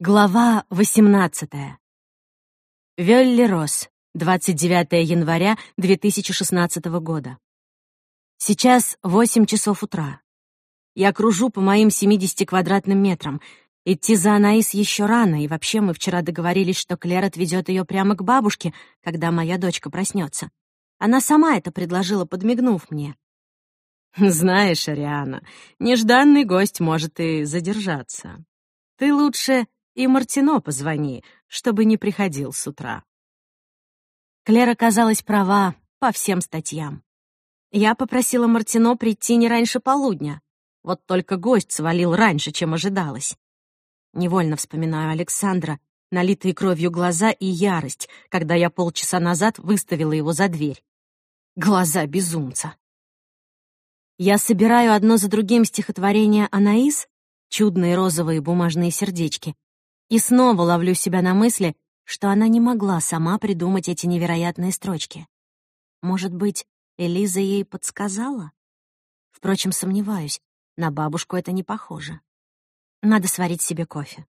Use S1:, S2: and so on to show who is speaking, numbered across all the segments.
S1: Глава 18. Вёлли Рос, 29 января 2016 года. Сейчас 8 часов утра. Я кружу по моим 70 квадратным метрам. Идти за Анаис еще рано, и вообще мы вчера договорились, что Клэр отведет ее прямо к бабушке, когда моя дочка проснется. Она сама это предложила, подмигнув мне. «Знаешь, Ариана, нежданный гость может и задержаться. Ты лучше и Мартино позвони, чтобы не приходил с утра». Клера казалась права по всем статьям. Я попросила Мартино прийти не раньше полудня. Вот только гость свалил раньше, чем ожидалось. Невольно вспоминаю Александра, налитые кровью глаза и ярость, когда я полчаса назад выставила его за дверь. Глаза безумца. Я собираю одно за другим стихотворения Анаис, чудные розовые бумажные сердечки, и снова ловлю себя на мысли, что она не могла сама придумать эти невероятные строчки. Может быть, Элиза ей подсказала? Впрочем, сомневаюсь, на бабушку это не похоже. Надо сварить себе кофе.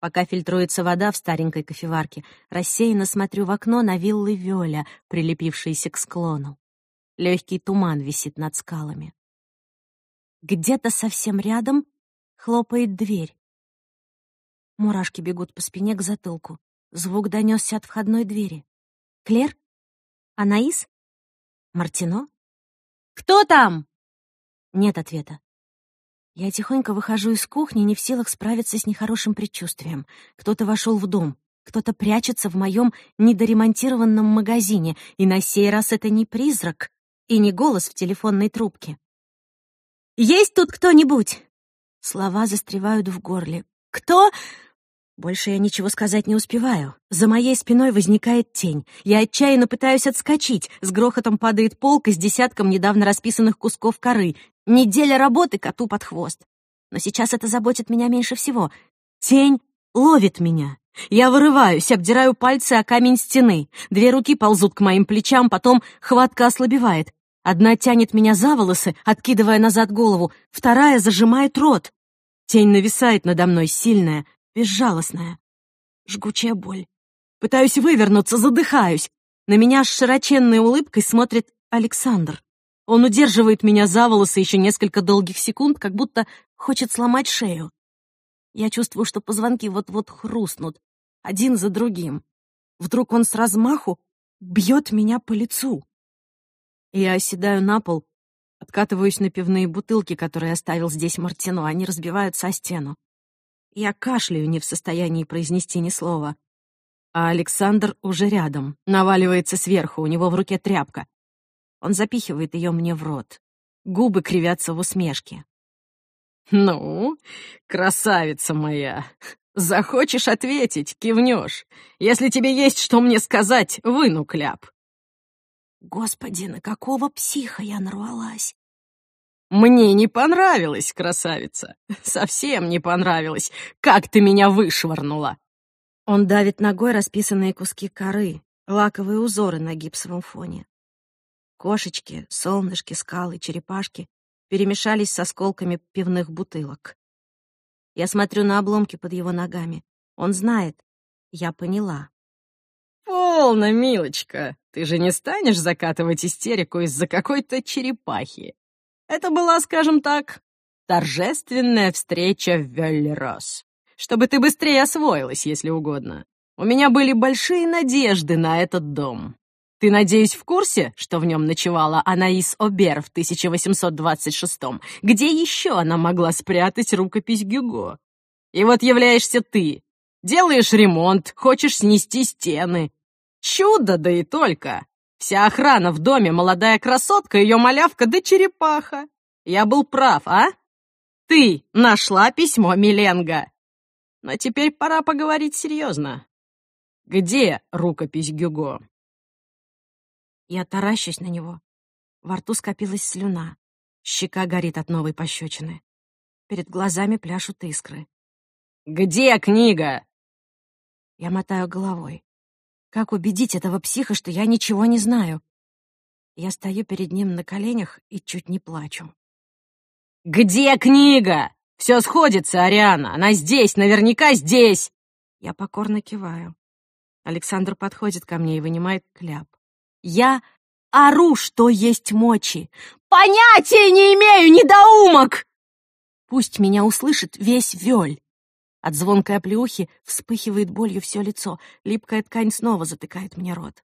S1: Пока фильтруется вода в старенькой кофеварке, рассеянно смотрю в окно на виллы Вёля, прилепившиеся к склону. Легкий туман висит над скалами. Где-то совсем рядом хлопает дверь. Мурашки бегут по спине к затылку. Звук донесся от входной двери. «Клер? Анаис? Мартино? Кто там?» Нет ответа. Я тихонько выхожу из кухни, не в силах справиться с нехорошим предчувствием. Кто-то вошел в дом, кто-то прячется в моем недоремонтированном магазине, и на сей раз это не призрак и не голос в телефонной трубке. «Есть тут кто-нибудь?» Слова застревают в горле. «Кто?» Больше я ничего сказать не успеваю. За моей спиной возникает тень. Я отчаянно пытаюсь отскочить. С грохотом падает полка с десятком недавно расписанных кусков коры. Неделя работы коту под хвост. Но сейчас это заботит меня меньше всего. Тень ловит меня. Я вырываюсь, обдираю пальцы о камень стены. Две руки ползут к моим плечам, потом хватка ослабевает. Одна тянет меня за волосы, откидывая назад голову, вторая зажимает рот. Тень нависает надо мной, сильная, безжалостная. Жгучая боль. Пытаюсь вывернуться, задыхаюсь. На меня с широченной улыбкой смотрит Александр. Он удерживает меня за волосы еще несколько долгих секунд, как будто хочет сломать шею. Я чувствую, что позвонки вот-вот хрустнут, один за другим. Вдруг он с размаху бьет меня по лицу. Я оседаю на пол, откатываюсь на пивные бутылки, которые оставил здесь Мартино, они разбиваются о стену. Я кашляю, не в состоянии произнести ни слова. А Александр уже рядом, наваливается сверху, у него в руке тряпка. Он запихивает ее мне в рот. Губы кривятся в усмешке. «Ну, красавица моя, захочешь ответить, кивнешь. Если тебе есть что мне сказать, выну кляп». Господи, на какого психа я нарвалась? «Мне не понравилось, красавица. Совсем не понравилось. Как ты меня вышвырнула!» Он давит ногой расписанные куски коры, лаковые узоры на гипсовом фоне. Кошечки, солнышки, скалы, черепашки перемешались с осколками пивных бутылок. Я смотрю на обломки под его ногами. Он знает. Я поняла. «Полно, милочка. Ты же не станешь закатывать истерику из-за какой-то черепахи. Это была, скажем так, торжественная встреча в Веллерос. Чтобы ты быстрее освоилась, если угодно. У меня были большие надежды на этот дом. Ты, надеюсь, в курсе, что в нем ночевала Анаис Обер в 1826-м? Где еще она могла спрятать рукопись Гюго? И вот являешься ты. Делаешь ремонт, хочешь снести стены. Чудо, да и только. Вся охрана в доме, молодая красотка, ее малявка да черепаха. Я был прав, а? Ты нашла письмо Миленга. Но теперь пора поговорить серьезно. Где рукопись Гюго? Я таращусь на него. Во рту скопилась слюна. Щека горит от новой пощечины. Перед глазами пляшут искры. «Где книга?» Я мотаю головой. Как убедить этого психа, что я ничего не знаю? Я стою перед ним на коленях и чуть не плачу. «Где книга?
S2: Все сходится, Ариана. Она здесь, наверняка здесь.
S1: Я покорно киваю. Александр подходит ко мне и вынимает кляп. Я ору, что есть мочи. Понятия не имею, недоумок! Пусть меня услышит весь Вёль. От звонкой оплеухи вспыхивает болью все лицо. Липкая ткань снова затыкает мне рот.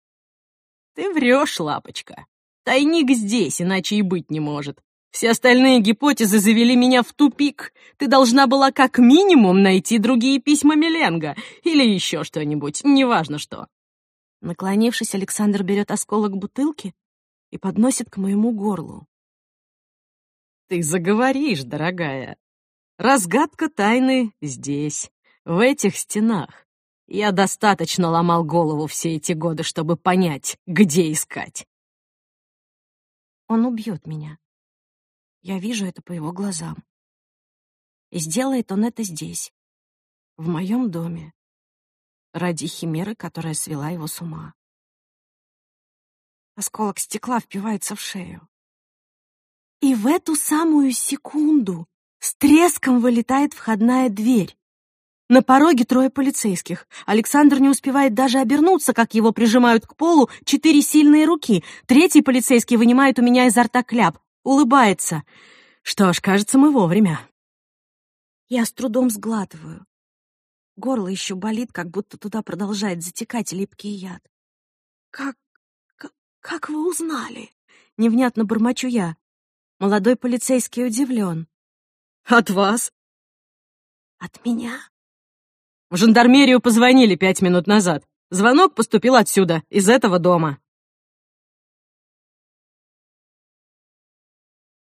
S2: Ты врешь, лапочка. Тайник здесь, иначе и быть не может. Все остальные гипотезы завели меня в тупик. Ты должна была как минимум найти другие письма Меленга или еще что-нибудь, неважно что.
S1: Наклонившись, Александр берет осколок бутылки и подносит к моему горлу.
S2: Ты заговоришь, дорогая. Разгадка тайны здесь, в этих стенах. Я достаточно ломал голову все эти годы, чтобы понять, где искать.
S1: Он убьет меня. Я вижу это по его глазам. И сделает он это здесь, в моем доме, ради химеры, которая свела его с ума. Осколок стекла впивается в шею. И в эту самую секунду с треском вылетает входная дверь. На пороге трое полицейских. Александр не успевает даже обернуться, как его прижимают к полу четыре сильные руки. Третий полицейский вынимает у меня изо рта кляп улыбается. Что ж, кажется, мы вовремя. Я с трудом сглатываю. Горло еще болит, как будто туда продолжает затекать липкий яд. «Как... как, как вы узнали?» Невнятно бормочу я. Молодой полицейский удивлен.
S2: «От вас?»
S1: «От меня?»
S2: В жандармерию позвонили пять минут назад. Звонок поступил отсюда, из этого дома.